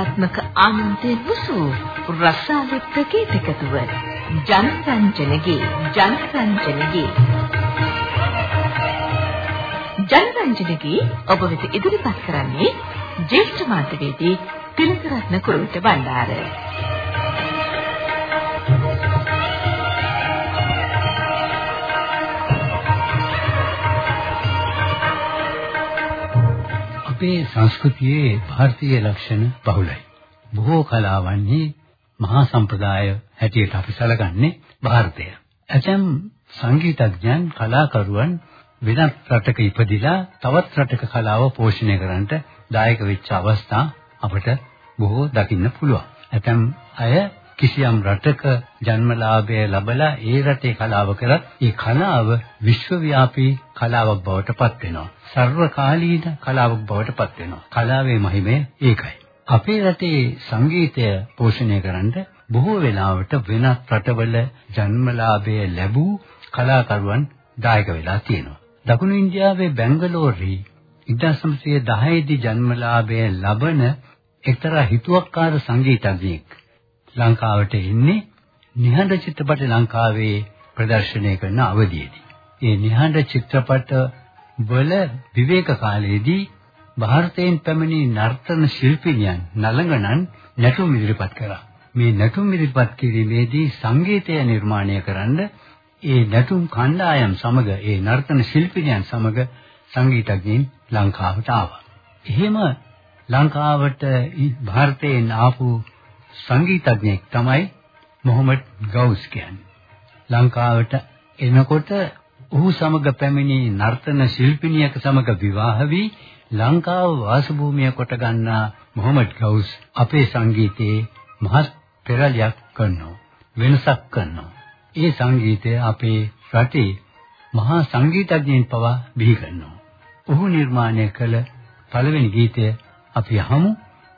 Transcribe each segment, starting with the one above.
සෞන්දර්යාත්මක ආනන්දේ මුසු රසාලිත් ගීතකතුව ජනරංජනගේ ජනරංජනගේ. ජනරංජනගේ ඔබ වෙත ඉදිරිපත් කරන්නේ ජේෂ්ඨ මාධ්‍යවේදී තිලකරත්න කුරුවිට බණ්ඩාර. අපේ සංස්කෘතියේ ಭಾರತೀಯ ලක්ෂණ බහුලයි. බොහෝ කලාවන්හි මහා සම්ප්‍රදාය හැටියට අපි සැලකන්නේ ಭಾರತය. ඇතැම් සංගීතඥයන් කලාකරුවන් වෙනත් රටක ඉපදිලා තවත් රටක කලාව පෝෂණය කරන්නට දායක වෙච්ච අවස්ථා අපට බොහෝ දකින්න පුළුවන්. ඇතැම් අය කිසියම් රටක ජන්මලාභය ලැබලා ඒ රටේ කලාව කරත් ඒ කලාව විශ්වව්‍යාපී කලාවක් බවට පත් වෙනවා. සර්වකාලීන කලාවක් බවට පත් වෙනවා. කලාවේ මහිමය ඒකයි. අපේ රටේ සංගීතය පෝෂණය කරන්න බොහෝ වෙලාවට වෙනත් රටවල ජන්මලාභය ලැබූ කලාකරුවන් දායක වෙලා තියෙනවා. දකුණු ඉන්දියාවේ බැංගලෝරේ 1910 දී ජන්මලාභය ලබන එක්තරා හිතුවක්කාර සංගීතඥයෙක් ලංකාවට එන්නේ නිහඬ චිත්‍රපට ලංකාවේ ප්‍රදර්ශනය කරන අවධියේදී. ඒ නිහඬ චිත්‍රපට වල විවේක කාලයේදී ಭಾರತයෙන් පැමිණි නර්තන ශිල්පිනියන් නලංගනන් නැටුම් ඉදිරිපත් කළා. මේ නැටුම් ඉදිරිපත් කිරීමේදී සංගීතය නිර්මාණය කරන්න ඒ නැටුම් කණ්ඩායම් සමග ඒ නර්තන ශිල්පිනියන් සමග සංගීතඥයින් ලංකාවට ආවා. එහෙම ලංකාවට ಭಾರತයෙන් ආපු සංගීතඥයෙක් තමයි මොහමඩ් ගවුස් කියන්නේ. ලංකාවට එනකොට ඔහු සමග පැමිණි නර්තන ශිල්පිනියක සමග විවාහ වී ලංකාව වාසභූමිය කොට ගන්නා මොහමඩ් ගවුස් අපේ සංගීතයේ මහත් පෙරලියක් කරනවා වෙනසක් කරනවා. ඒ සංගීතය අපේ රටේ මහා සංගීතඥයන් පවා බිහි කරනවා. ඔහු නිර්මාණය කළ පළවෙනි ගීතය අපි අහමු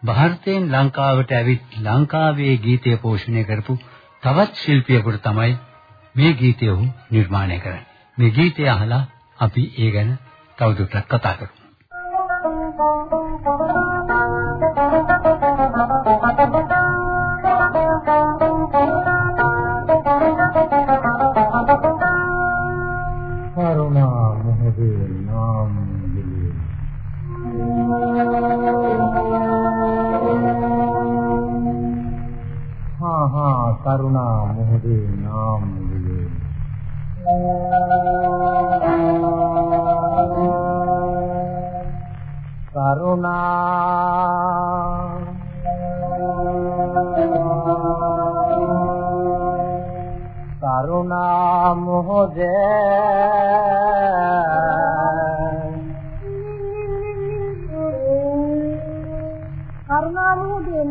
ಭಾರತයෙන් ලංකාවට ඇවිත් ලංකාවේ ගීතය පෝෂණය කරපු තවත් ශිල්පියෙකුට තමයි මේ ගීතය නිර්මාණය කරන්නේ. මේ ගීතය අහලා අපි ඒ ගැන තවදුරටත් කතා කරමු. করুণা করুণা মোহ করুণা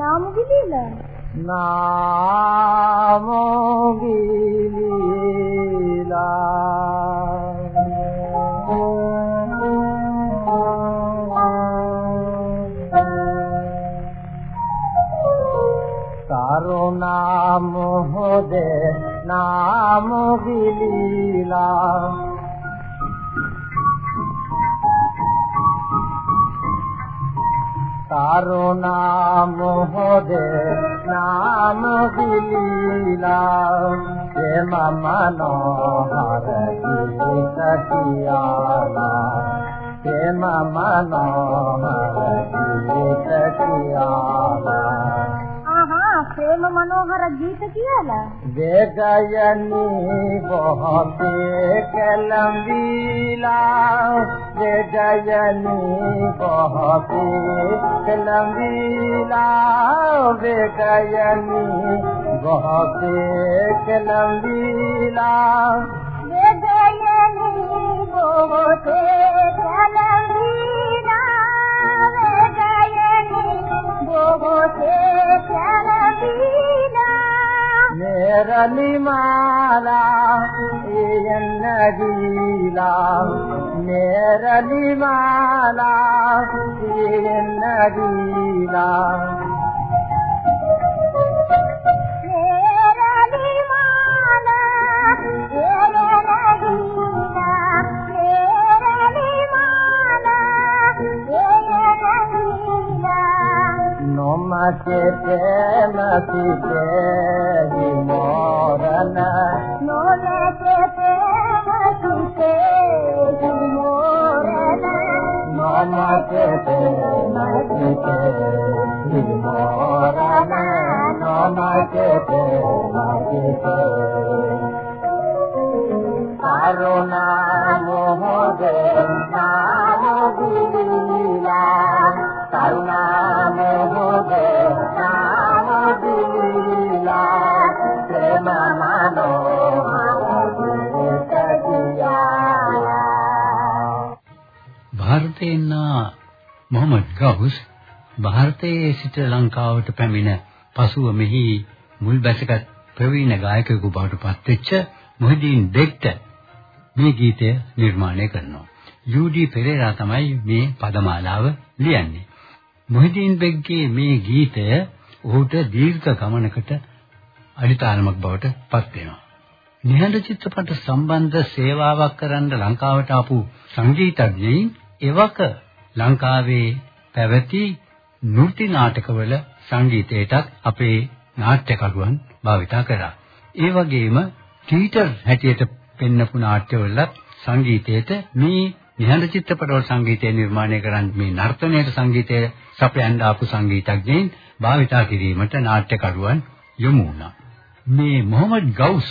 নাম গিলিলেন নাম গিল মোহদে নাম বিলীলা তার নাম হদে নাম বিলীলা যে মামান হার কটিয়ালা যে মামানো হার কটিয়ালা प्रेम मनोहर गीत किया जयनी बहुत लंबीला। जयनी बहुत लंबीला। जयनी बहुत लंबीला। माला नदीला। मेरली नदीला के प्रेम की देवी मोरन मोरन के प्रेम की देवी मोरन मोम के प्रेम की देवी मोरन मोम के प्रेम की देवी करुणा मोह दे नाम लीला භාරතයෙන් මොහමඩ් ගවුස් භාරතයේ සිට ලංකාවට පැමිණ පසුව මෙහි මුල් බැසගත් ප්‍රවීණ ගායකයෙකු බවට පත්වෙච්ච මොහිදීන් බෙක්ට මේ ගීතය නිර්මාණය කරනවා. යූඩී පෙරේරා තමයි මේ පදමාලාව ලියන්නේ. මොහිදීන් බෙග්ගේ මේ ගීතය ඔහුට දීර්ඝ ගමනකට අඩිතාලමක් බවට පත් වෙනවා. නිහඬ චිත්‍රපට සම්බන්ධ සේවාවක් කරන්න ලංකාවට ආපු සංගීතඥයින් එවක ලංකාවේ පැවති නෘත්‍ය නාටකවල සංගීතයටත් අපේ නාට්‍යකරුවන් භාවිතා කරා. ඒ වගේම ටීචර් හැටියට පෙන්නපු නාට්‍යවලත් සංගීතයට මේ නිහඬ චිත්‍රපටවල සංගීතය නිර්මාණය කරන්න මේ නර්තනයට සංගීතය සපයන්න ආපු සංගීතඥයින් භාවිතා කිරීමට නාට්‍යකරුවන් යොමු වුණා. මේ මොහමඩ් ගවුස්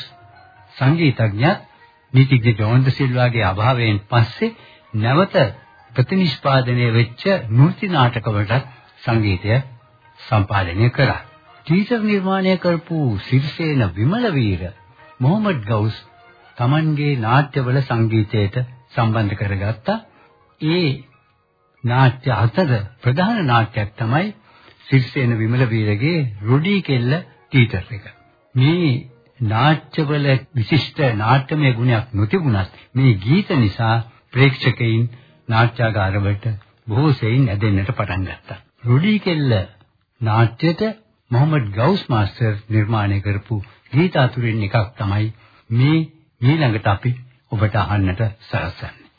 සංගීතඥයා නීතිඥ ජෝන්ද සිල්වාගේ අභාවයෙන් පස්සේ නැවත ප්‍රතිනිෂ්පාදනය වෙච්ච නෘත්‍ය නාටකවලට සංගීතය සම්පාදනය කරා. ටීචර් නිර්මාණය කරපු සිරිසේන විමල වීර මොහමඩ් ගවුස් Tamanගේ නාට්‍යවල සංගීතයට සම්බන්ධ කරගත්තා. ඒ නාට්‍ය අතර ප්‍රධාන නාට්‍යයක් තමයි සිරිසේන විමල වීරගේ රුඩි කෙල්ල ටීචර් එක. මේ නාට්‍යවල විශිෂ්ට නාට්‍යමය ගුණයක් නොතිබුණත් මේ ගීත නිසා ප්‍රේක්ෂකයින් නාට්‍යාගාරවලට බොහෝ සෙයින් ඇදෙන්නට පටන් ගත්තා. රුඩි කෙල්ල නාට්‍යයට මොහමඩ් ගවුස් මාස්ටර් නිර්මාණය කරපු ගීත අතුරින් එකක් තමයි මේ ඊළඟට අපි ඔබට අහන්නට සලස්වන්නේ.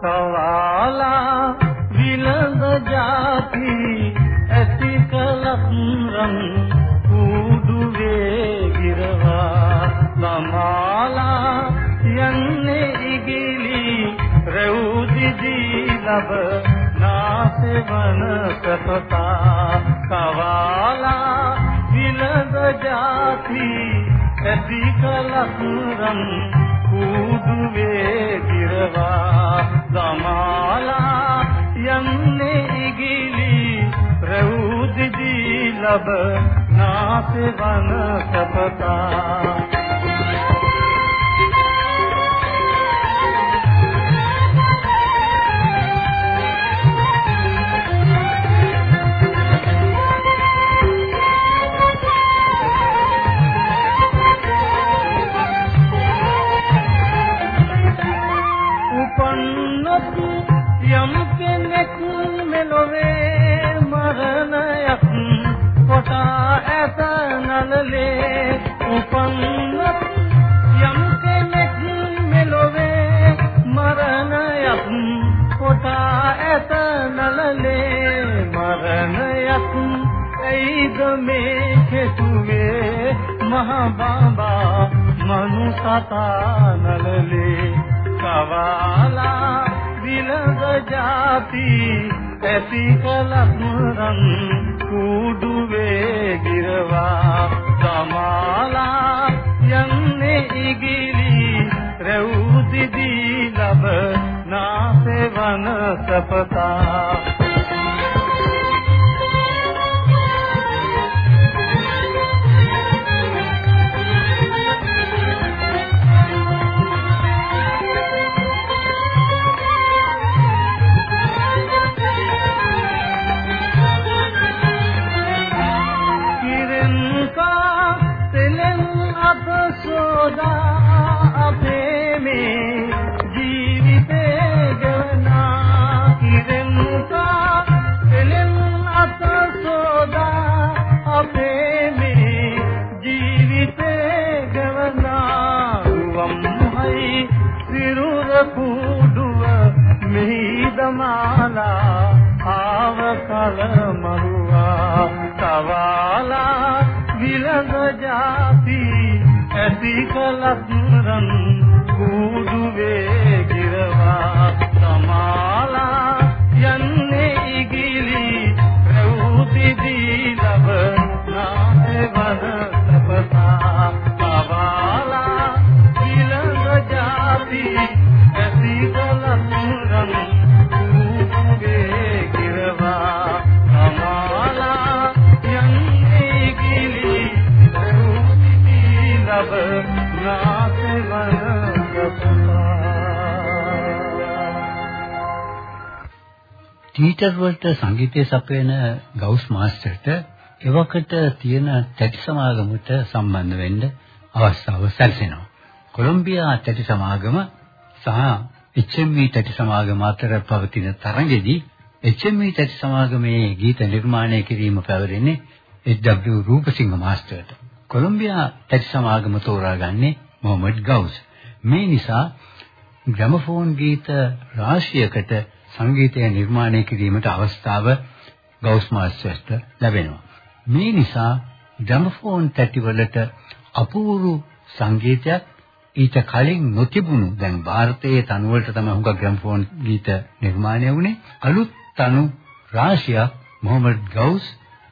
සවාලා විලඳ જાති ඇති කලක් රන් කුඩුවේ ගිරවා නමාලා යන්නේ ඉගිලි රෙව්දිදී ලබ නාසවන සපතා කවාලා විලඳ જાති ඇති කලක් රන් කුඩුවේ ගිරවා සමාලා යන්නේ ඉගිලි රෙව්දිදී ලබ නාසවන සපතා. කෙසුවේ මහ බඹා මනුසතා නලලේ කවාලා විලඳ જાති ඇති කලක් රන් කුඩුවේ ගිරවා සමාලා යන්නේ ඉගිලි රෙව්දිදී ලබ නාසෙවන සපතා කලත් රන් කුඩු වේ ටීචර් වලට සංගීතය සපයන ගවුස් මාස්ටර්ට එවකට තියෙන තැටි සමාගමට සම්බන්ධ වෙන්න අවස්ථාව සැලසෙනවා. කොලොම්බියා තැටි සමාගම සහ HMV තැටි සමාගම අතර පවතින තරඟෙදී HMV තැටි සමාගමේ ගීත නිර්මාණය කිරීම පැවරෙන්නේ එච්.ඩබ්ලිව් රූපසිංහ මාස්ටර්ට. කොලොම්බියා තැටි සමාගම තෝරාගන්නේ මොහමඩ් ගවුස්. මේ නිසා ග්‍රැමෆෝන් ගීත රාශියකට සංගීතය නිර්මාණය කිරීමට අවස්ථාව ගෞස් මාස්ටර්ට ලැබෙනවා. මේ නිසා ග්‍රැමෆෝන් තැටිවලට අපූර්ව සංගීතයක් ඊට කලින් නොතිබුණු දැන් ಭಾರತයේ තනුවලට තමයි හුඟක් ග්‍රැමෆෝන් ගීත නිර්මාණය වුණේ. අලුත් තනු රාශියක් මොහමඩ් ගෞස්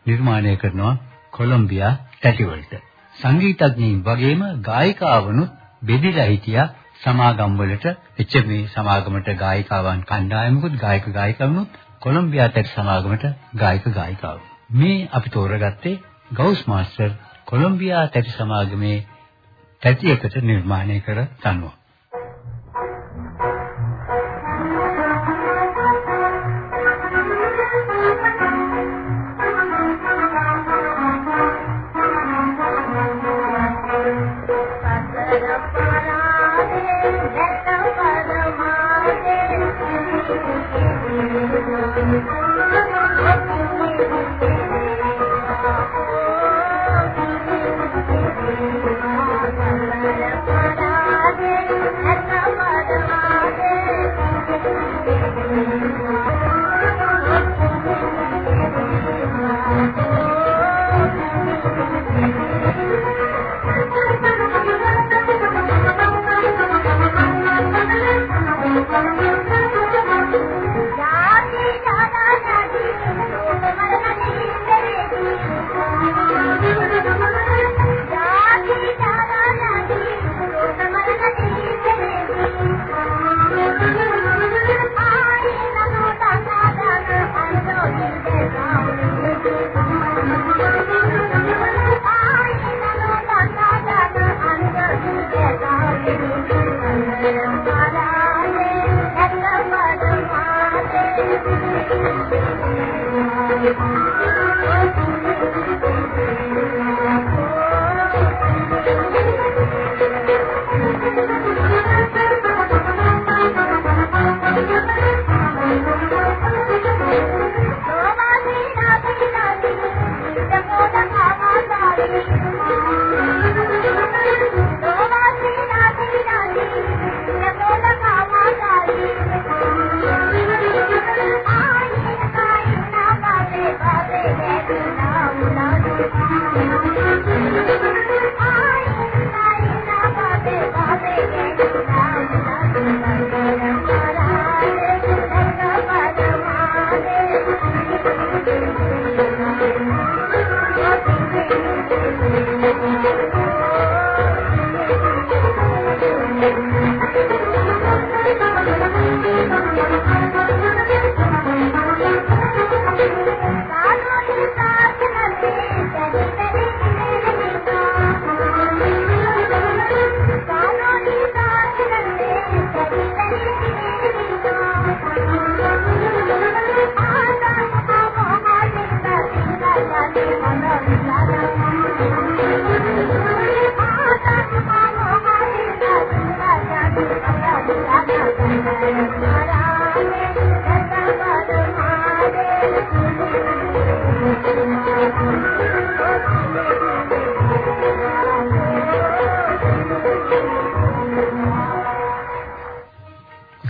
නිර්මාණය කරනවා කොලොම්බියා තැටිවලට. සංගීතඥයින් වගේම ගායිකාවනුත් බෙදිලා හිටියා සමාගම් වලට එච්ච මේ සමාගමට ගායිකාවන් කණ්ඩායමකුත් ගායක ගායිකවනුත් කොලොම්බියා තැටි සමාගමට ගායක ගායිකාවෝ. මේ අපි තෝරගත්තේ ගවුස් මාස්ටර් කොලොම්බියා තැටි සමාගමේ තැටියකට නිර්මාණය කර තනුව.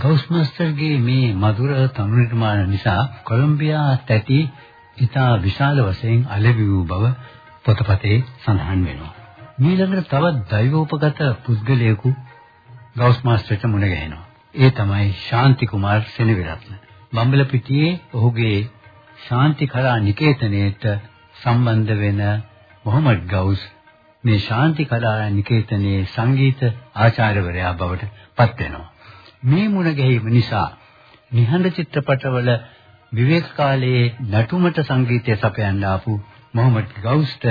ගවුස් මාස්ටර්ගේ මේ මధుර තනු නිර්මාණ නිසා කොලොම්බියා තැටි ඉතා විශාල වශයෙන් අලෙවි වූ බව පොතපතේ සඳහන් වෙනවා. ඊළඟට තවත් දෛවෝපගත පුද්ගලයෙකු ගවුස් මාස්ටර්ට මුණ ගැහෙනවා. ඒ තමයි ශාන්ති කුමාර් සෙනවිරත්න. බම්බලපිටියේ ඔහුගේ ශාන්ති කලා නිකේතනයේට සම්බන්ධ වෙන මොහමඩ් ගවුස් මේ ශාන්ති කලා නිකේතනයේ සංගීත ආචාර්යවරයා බවට පත් වෙනවා. මේ මුණ ගැහිම නිසා නිහඬ චිත්‍රපටවල විවේක කාලයේ නටුමට සංගීතය සපයන්න ආපු මොහමඩ් ගවුස්ට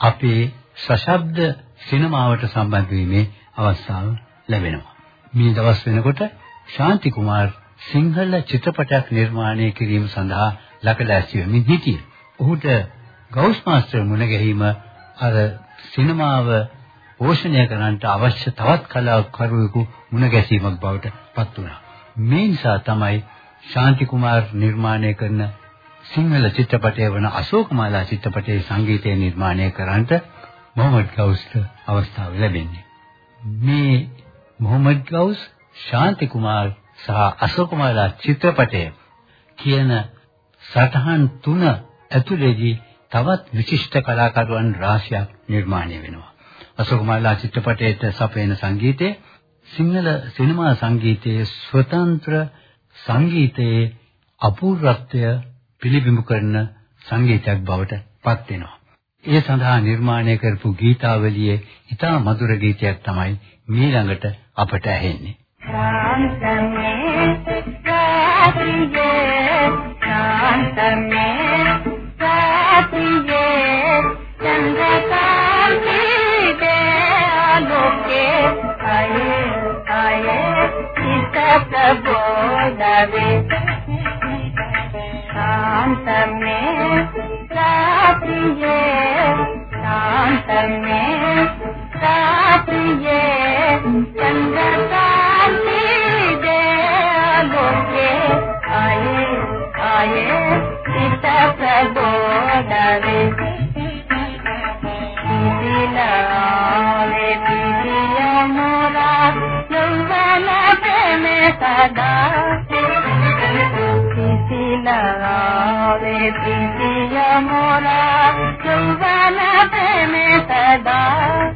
අපේ සශබ්ද සිනමාවට සම්බන්ධ වීමේ අවස්ථාව ලැබෙනවා. මේ දවස් වෙනකොට ශාන්ති කුමාර් සිංහල චිත්‍රපටයක් නිර්මාණය කිරීම සඳහා ලකඩැසි වෙමින් සිටියේ. ඔහුට ගවුස් මාස්ටර් මුණ ගැහිම අර සිනමාව පෝෂණය කරන්නට අවශ්‍ය තවත් කලාකරුවෙකු මුණ ගැසීමක් බවට පත් වුණා. මේ නිසා තමයි ශාන්ති කුමාර් නිර්මාණය කරන සිංහල චිත්‍රපටය වන අශෝකමාලා චිත්‍රපටයේ සංගීතය නිර්මාණය කරන්නට මොහමඩ් ගවුස්ට අවස්ථාව ලැබෙන්නේ. මේ මොහමඩ් ගවුස් ශාන්ති කුමාර් සහ අශෝකමාලා චිත්‍රපටය කියන සටහන් තුන ඇතුළේදී තවත් විශිෂ්ට කලාකරුවන් රාශියක් නිර්මාණය වෙනවා. අශෝකමාලා චිත්‍රපටයේට සපයන සංගීතය සිංහල සිනමා සංගීතයේ ස්වතන්ත්‍ර සංගීතයේ අපූර්වත්වය පිළිබිඹු කරන සංගීතයක් බවට පත් වෙනවා. ඒ සඳහා නිර්මාණය කරපු ගීතාවලියේ ඉතා මధుර ගීතයක් තමයි මීළඟට අපට ඇහෙන්නේ. කාන්තමේ रस बोलवे शांत में प्रिय शांत में Thank you.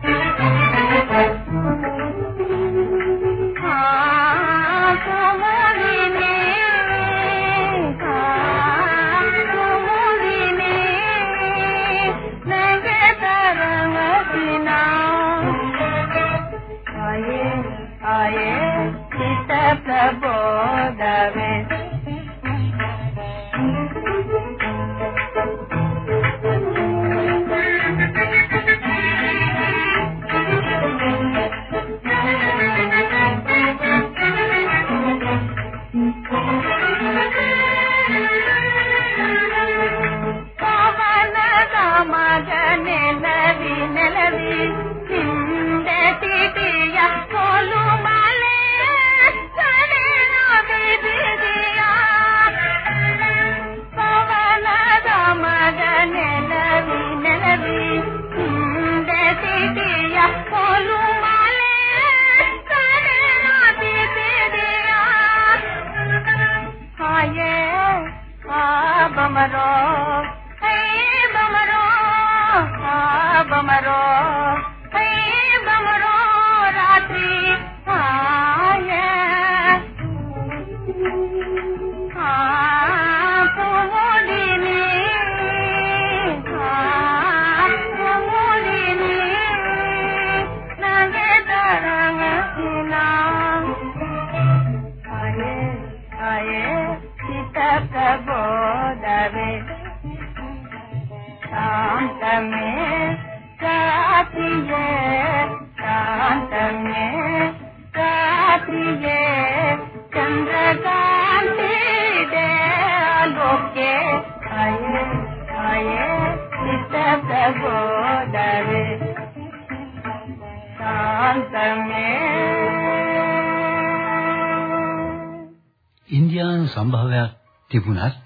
භාවයක් තිබුණත්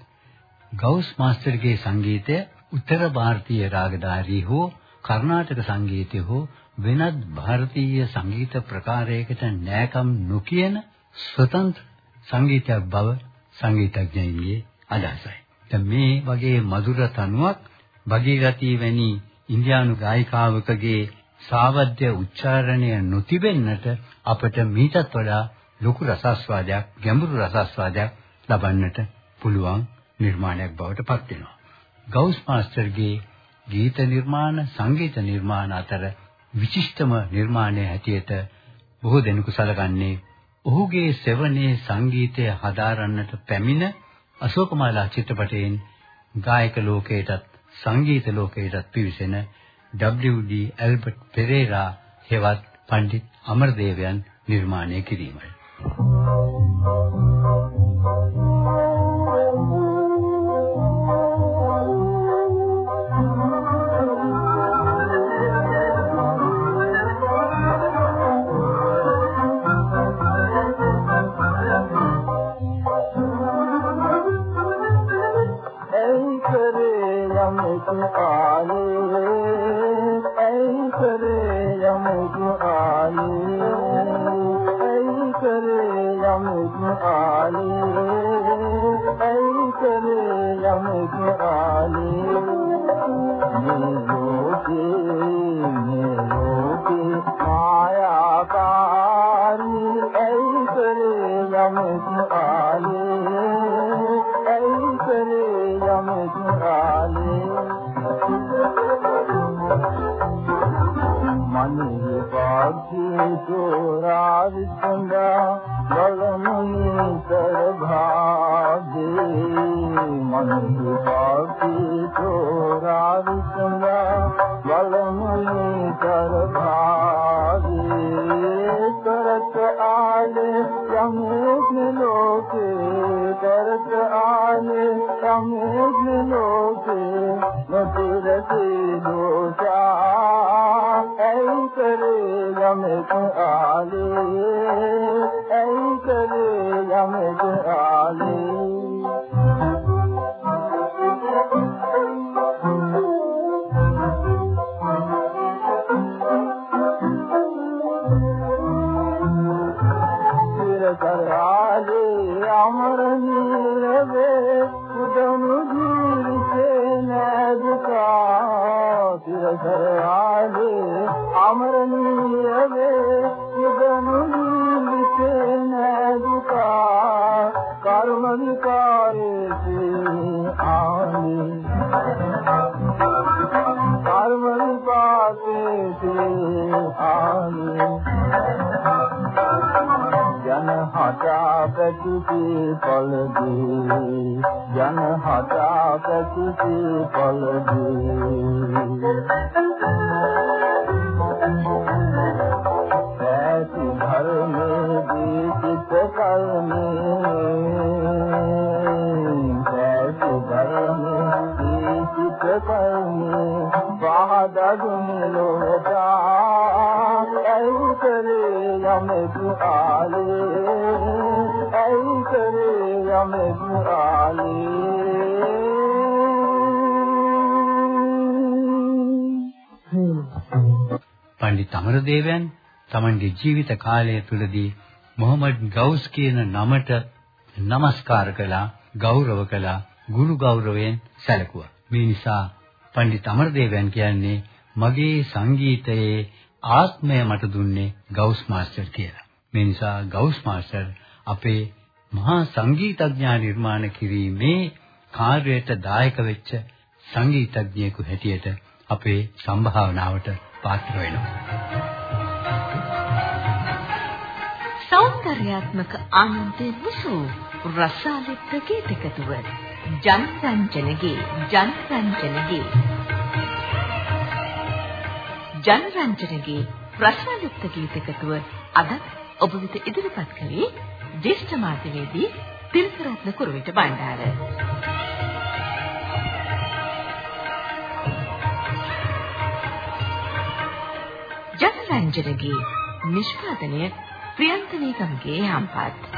ගෞස් මාස්ටර්ගේ සංගීතය උත්තර ಭಾರತೀಯ රාගධාරී හෝ කර්ණාටක සංගීතය හෝ වෙනත් ಭಾರತೀಯ සංගීත ප්‍රකාරයකට නැකම් නොකියන ස්වතන්ත්‍ර සංගීතයක් බව සංගීතඥයින්ගේ අදහසයි. දැන් මේ වගේ මధుර තනුවක් වගේ ගතිය වැනි ඉන්දියානු ගායිකාවකගේ සාවද්‍ය උච්චාරණය නොතිබෙන්නට අපට මීටත් වඩා ලොකු රසස්වාදයක් ගැඹුරු රසස්වාදයක් ලබන්නට පුළුවන් නිර්මාණයක් බවට පත් වෙනවා. ගෞස් මාස්ටර්ගේ ගීත නිර්මාණ සංගීත නිර්මාණ අතර විශිෂ්ටම නිර්මාණය හැටියට බොහෝ දෙනෙකු සැලකන්නේ ඔහුගේ සෙවණේ සංගීතය හදාරන්නට පැමිණ අශෝකමාලා චිත්‍රපටයෙන් ගායක ලෝකයටත් සංගීත ලෝකයටත් පිවිසෙන WD ඇල්බර්ට් පෙරේරා හෙවත් පණ්ඩිත් අමරදේවයන් නිර්මාණය කිරීමයි. යමෙක් ආලේ ඇයි කරේ යමෙක් ආලේ? ජන හටා පැතිති පළදී. ජන හටා පැතිති පළදී. ඇති ධර්මේ දීපිත කල්මේ පණ්ඩිත අමරදේවයන් තමන්ගේ ජීවිත කාලය තුළදී මොහමඩ් ගවුස් කියන නමට নমස්කාර කළා ගෞරව කළා ගුරු ගෞරවයෙන් සැලකුවා. මේ නිසා පණ්ඩිත අමරදේවයන් කියන්නේ මගේ සංගීතයේ ආත්මය මට දුන්නේ ගවුස් මාස්ටර් කියලා. මේ නිසා ගවුස් මාස්ටර් අපේ මහා සංගීතඥයා නිර්මාණ කිරීමේ කාර්යයට දායක වෙච්ච සංගීතඥයෙකු හැටියට අපේ සම්භාවනාවට පාත්‍ර වෙනවා. සෞන්දර්යාත්මක ආනන්දේ මුසු රසාලිත් ගීතකතුව ජනරංජනගේ ජනරංජනගේ ජනරංජනගේ රසාලිත් ගීතකතුව අද ඔබ වෙත ඉදිරිපත් කළේ ජේෂ්ඨ මාධ්‍යවේදී තිල්කරත්න කුරුවිට බණ්ඩාර ජනරංජනගේ නිෂ්පාදනය ප්‍රියන්ත නීගම්ගේ යම්පත්